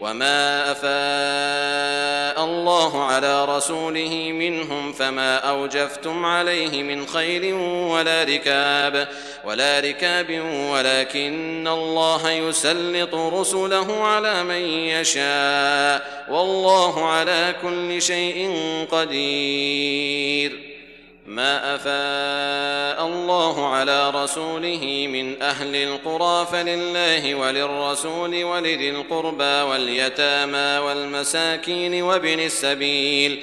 وما افاء الله على رسوله منهم فما اوجفتم عليه من خيل ولا ركاب ولا ركاب ولكن الله يسلط رسله على من يشاء والله على كل شيء قدير ما أفاء الله على رسوله من أهل القرى فلله وللرسول ولذي القربى واليتامى والمساكين وابن السبيل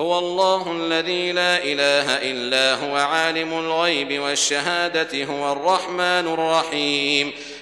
هو الله الذي لا إله إلا هو عالم الغيب والشهادة هو الرحمن الرحيم.